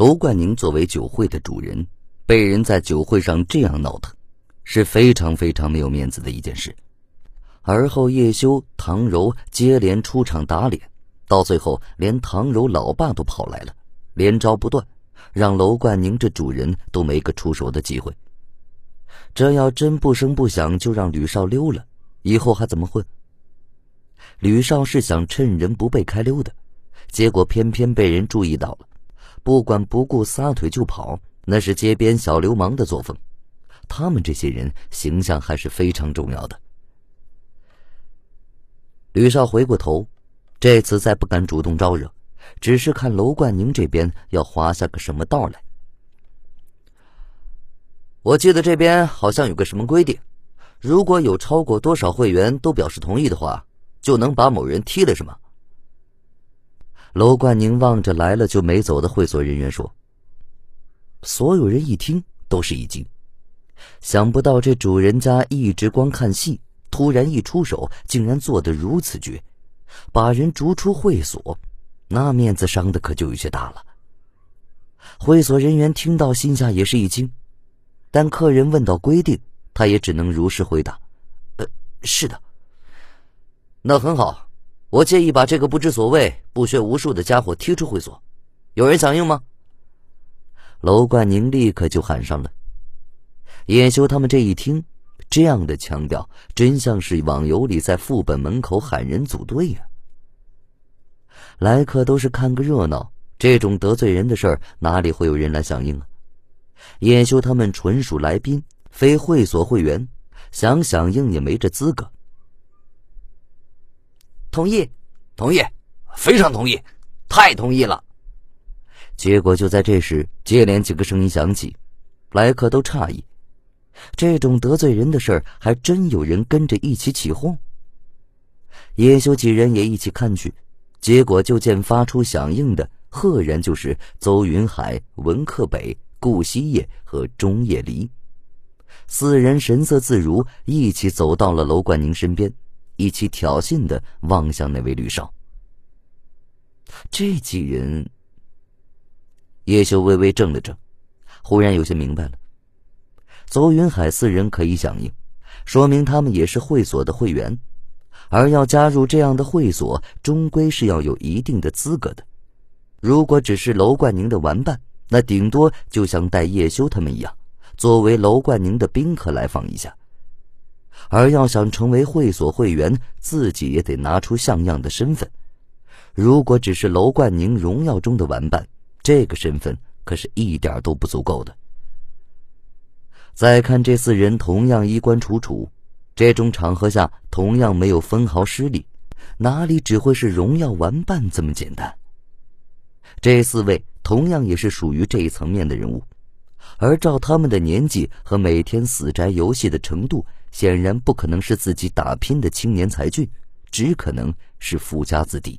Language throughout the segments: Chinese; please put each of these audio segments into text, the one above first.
楼冠宁作为酒会的主人，被人在酒会上这样闹腾，是非常非常没有面子的一件事。而后叶修、唐柔接连出场打脸，到最后连唐柔老爸都跑来了，连招不断，让楼冠宁这主人都没个出手的机会。这要真不声不响就让吕少溜了，以后还怎么混？吕少是想趁人不备开溜的，结果偏偏被人注意到了，不管不顾撒腿就跑，那是街边小流氓的作风。他们这些人形象还是非常重要的。吕少回过头，这次再不敢主动招惹，只是看楼冠宁这边要划下个什么道来。我记得这边好像有个什么规定，如果有超过多少会员都表示同意的话，就能把某人踢了，是吗？楼冠宁望着来了就没走的会所人员说。所有人一听都是一惊，想不到这主人家一直光看戏。突然一出手，竟然做得如此绝，把人逐出会所，那面子伤的可就有些大了。会所人员听到，心下也是一惊，但客人问到规定，他也只能如实回答：“呃，是的。”那很好，我建议把这个不知所谓、不学无术的家伙踢出会所。有人响应吗？楼冠宁立刻就喊上了。叶修他们这一听。这样的腔调，真像是网游里在副本门口喊人组队呀！来客都是看个热闹，这种得罪人的事儿，哪里会有人来响应啊？叶修他们纯属来宾，非会所会员，想响应也没这资格。同意，同意，非常同意，太同意了！结果就在这时，接连几个声音响起，来客都诧异。这种得罪人的事儿，还真有人跟着一起起哄。叶修几人也一起看去，结果就见发出响应的，赫然就是邹云海、文克北、顾西叶和钟叶离。四人神色自如，一起走到了楼冠宁身边，一起挑衅的望向那位吕少。这几人，叶修微微怔了怔，忽然有些明白了。邹云海四人可以响应，说明他们也是会所的会员，而要加入这样的会所，终归是要有一定的资格的。如果只是楼冠宁的玩伴，那顶多就像带叶修他们一样，作为楼冠宁的宾客来访一下。而要想成为会所会员，自己也得拿出像样的身份。如果只是楼冠宁荣耀中的玩伴，这个身份可是一点都不足够的。再看这四人，同样衣冠楚楚，这种场合下同样没有分毫失礼，哪里只会是荣耀玩伴这么简单？这四位同样也是属于这一层面的人物，而照他们的年纪和每天死宅游戏的程度，显然不可能是自己打拼的青年才俊，只可能是富家子弟。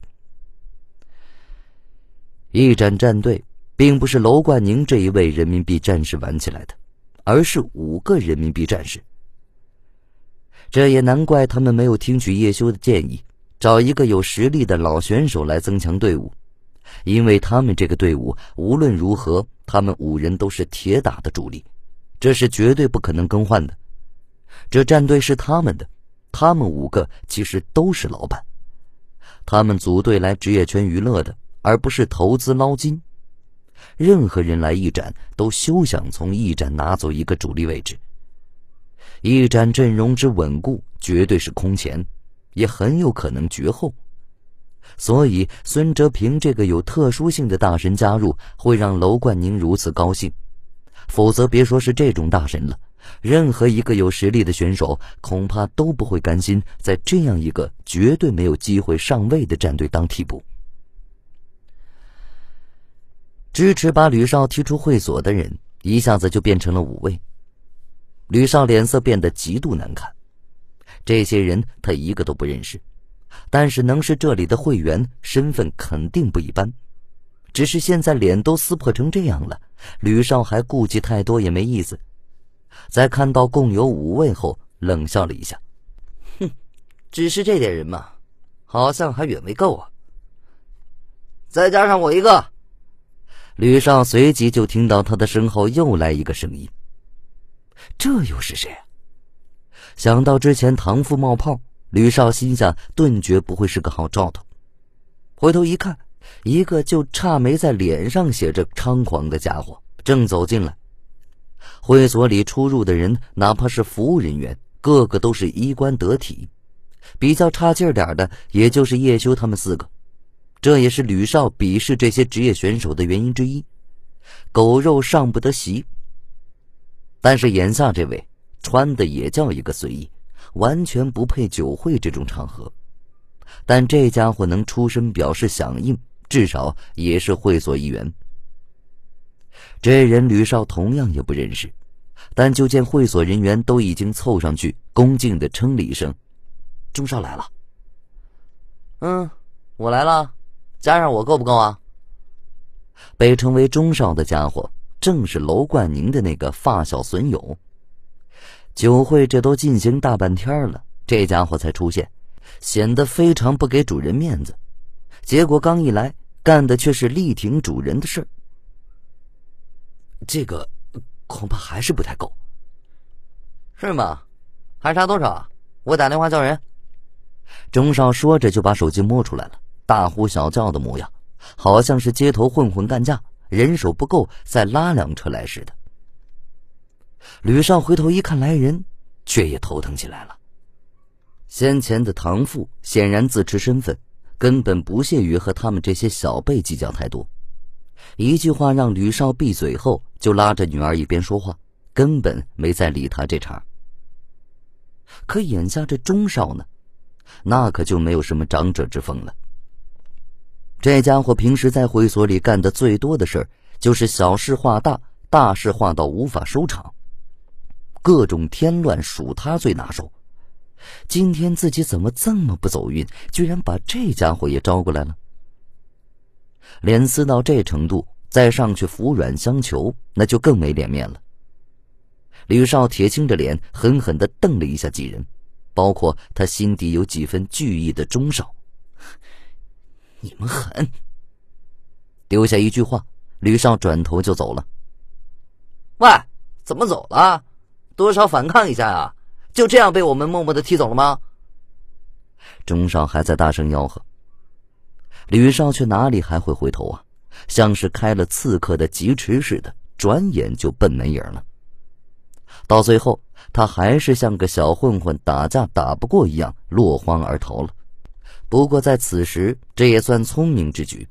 一展战队并不是楼冠宁这一位人民币战士玩起来的。而是五个人民币战士，这也难怪他们没有听取叶修的建议，找一个有实力的老选手来增强队伍，因为他们这个队伍无论如何，他们五人都是铁打的主力，这是绝对不可能更换的。这战队是他们的，他们五个其实都是老板，他们组队来职业圈娱乐的，而不是投资捞金。任何人来一展，都休想从一展拿走一个主力位置。一展阵容之稳固，绝对是空前，也很有可能绝后。所以，孙哲平这个有特殊性的大神加入，会让楼冠宁如此高兴。否则，别说是这种大神了，任何一个有实力的选手，恐怕都不会甘心在这样一个绝对没有机会上位的战队当替补。支持把吕少踢出会所的人，一下子就变成了五位。吕少脸色变得极度难看。这些人他一个都不认识，但是能是这里的会员，身份肯定不一般。只是现在脸都撕破成这样了，吕少还顾忌太多也没意思。在看到共有五位后，冷笑了一下：“哼，只是这点人嘛，好像还远未够啊。再加上我一个。”吕少随即就听到他的身后又来一个声音。这又是谁？想到之前唐父冒泡，吕少心下顿觉不会是个好兆头。回头一看，一个就差没在脸上写着猖狂的家伙正走进来。会所里出入的人，哪怕是服务人员，个个都是衣冠得体。比较差劲点的，也就是叶修他们四个。这也是吕少鄙视这些职业选手的原因之一。狗肉上不得席。但是眼下这位穿的也叫一个随意，完全不配酒会这种场合。但这家伙能出声表示响应，至少也是会所一员。这人吕少同样也不认识，但就见会所人员都已经凑上去，恭敬的称了一声：“钟少来了。”“嗯，我来了，加上我够不够啊？”被称为钟少的家伙，正是楼冠宁的那个发小损友。酒会这都进行大半天了，这家伙才出现，显得非常不给主人面子。结果刚一来，干的却是力挺主人的事这个恐怕还是不太够，是吗？还差多少？我打电话叫人。钟少说着就把手机摸出来了，大呼小叫的模样。好像是街头混混干架，人手不够，再拉辆车来似的。吕少回头一看来人，却也头疼起来了。先前的唐父显然自持身份，根本不屑于和他们这些小辈计较太多。一句话让吕少闭嘴后，就拉着女儿一边说话，根本没再理他这茬。可眼下这钟少呢，那可就没有什么长者之风了。这家伙平时在会所里干的最多的事，就是小事化大，大事化到无法收场，各种添乱属他最拿手。今天自己怎么这么不走运，居然把这家伙也招过来了？脸撕到这程度，再上去服软相求，那就更没脸面了。吕少铁青着脸，狠狠的瞪了一下几人，包括他心底有几分惧意的钟少。你们狠！丢下一句话，吕少转头就走了。喂，怎么走了？多少反抗一下啊？就这样被我们默默的踢走了吗？钟少还在大声吆喝，吕少却哪里还会回头啊？像是开了刺客的疾驰似的，转眼就奔门影了。到最后，他还是像个小混混打架打不过一样，落荒而逃了。不过在此时，这也算聪明之举。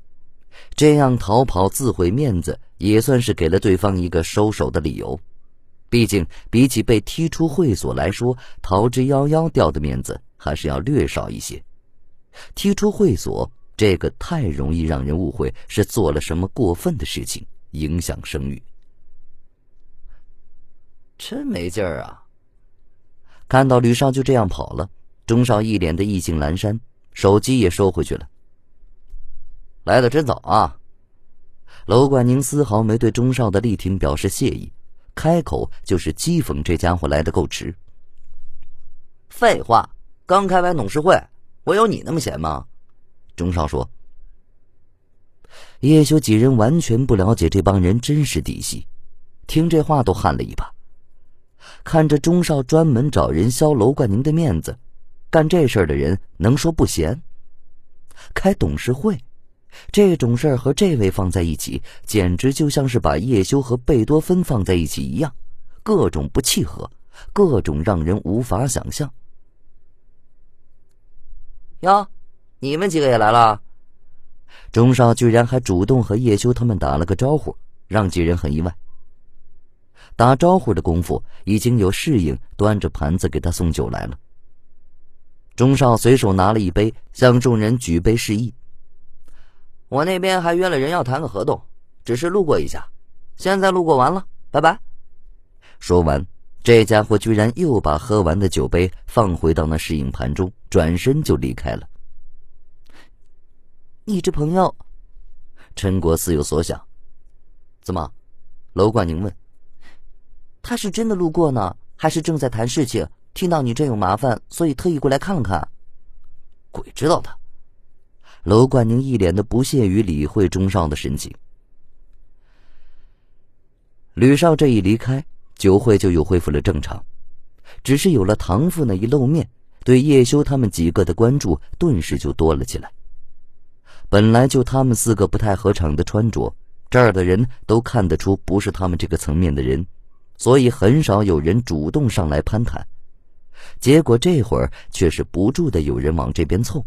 这样逃跑自毁面子，也算是给了对方一个收手的理由。毕竟，比起被踢出会所来说，逃之夭夭掉的面子还是要略少一些。踢出会所，这个太容易让人误会是做了什么过分的事情，影响声誉。真没劲儿啊！看到吕少就这样跑了，钟少一脸的意兴阑珊。手机也收回去了。来的真早啊！楼冠宁丝毫没对钟少的力挺表示谢意，开口就是讥讽这家伙来的够迟。废话，刚开完董事会，我有你那么闲吗？钟少说。叶修几人完全不了解这帮人真实底细，听这话都汗了一把。看着钟少专门找人削楼冠宁的面子。干这事的人能说不闲？开董事会，这种事和这位放在一起，简直就像是把叶修和贝多芬放在一起一样，各种不契合，各种让人无法想象。哟，你们几个也来了？钟少居然还主动和叶修他们打了个招呼，让几人很意外。打招呼的功夫，已经有侍应端着盘子给他送酒来了。钟少随手拿了一杯，向众人举杯示意。我那边还约了人要谈个合同，只是路过一下，现在路过完了，拜拜。说完，这家伙居然又把喝完的酒杯放回到那侍应盘中，转身就离开了。你这朋友，陈国似有所想。怎么？楼冠宁问。他是真的路过呢，还是正在谈事情？听到你这有麻烦，所以特意过来看看。鬼知道他。楼冠宁一脸的不屑于理会钟少的神情。吕少这一离开，酒会就又恢复了正常。只是有了唐父那一露面，对叶修他们几个的关注顿时就多了起来。本来就他们四个不太合场的穿着，这儿的人都看得出不是他们这个层面的人，所以很少有人主动上来攀谈。结果这会儿却是不住的有人往这边凑，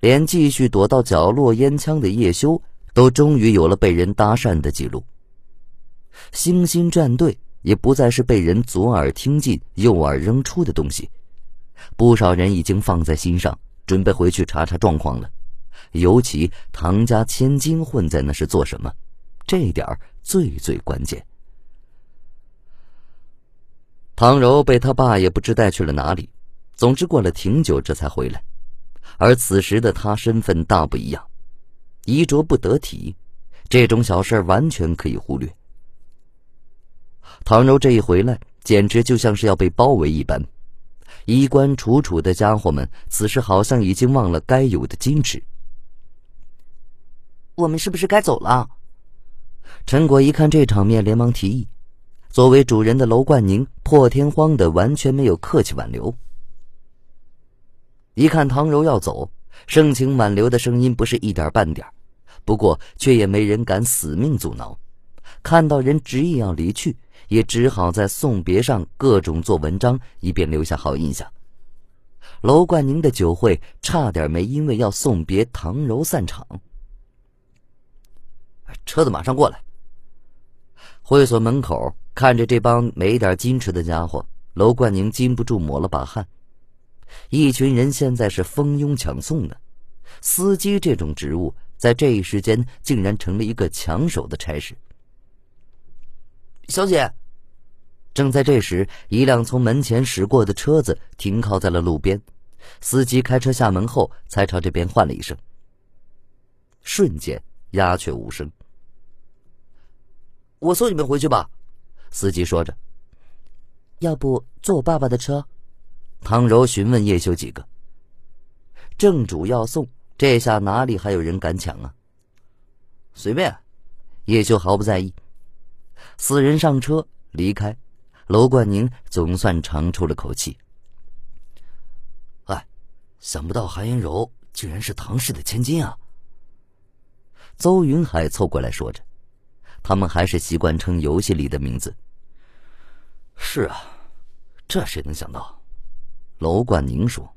连继续躲到角落烟枪的叶修，都终于有了被人搭讪的记录。星星战队也不再是被人左耳听进右耳扔出的东西，不少人已经放在心上，准备回去查查状况了。尤其唐家千金混在那是做什么，这点最最关键。唐柔被他爸也不知带去了哪里，总之过了挺久这才回来。而此时的他身份大不一样，衣着不得体，这种小事完全可以忽略。唐柔这一回来，简直就像是要被包围一般。衣冠楚楚的家伙们，此时好像已经忘了该有的矜持。我们是不是该走了？陈果一看这场面，连忙提议。作为主人的楼冠宁破天荒的完全没有客气挽留。一看唐柔要走，盛情挽留的声音不是一点半点不过却也没人敢死命阻挠。看到人执意要离去，也只好在送别上各种做文章，以便留下好印象。楼冠宁的酒会差点没因为要送别唐柔散场。车子马上过来。会所门口。看着这帮没点矜持的家伙，楼冠宁禁不住抹了把汗。一群人现在是蜂拥抢送的，司机这种职务在这一时间竟然成了一个抢手的差事。小姐，正在这时，一辆从门前驶过的车子停靠在了路边，司机开车下门后，才朝这边唤了一声。瞬间鸦雀无声。我送你们回去吧。司机说着：“要不坐我爸爸的车？”唐柔询问叶修几个。正主要送，这下哪里还有人敢抢啊？随便。叶修毫不在意。四人上车离开，楼冠宁总算长出了口气。哎，想不到韩延柔竟然是唐氏的千金啊！邹云海凑过来说着，他们还是习惯称游戏里的名字。是啊，这谁能想到？楼冠宁说。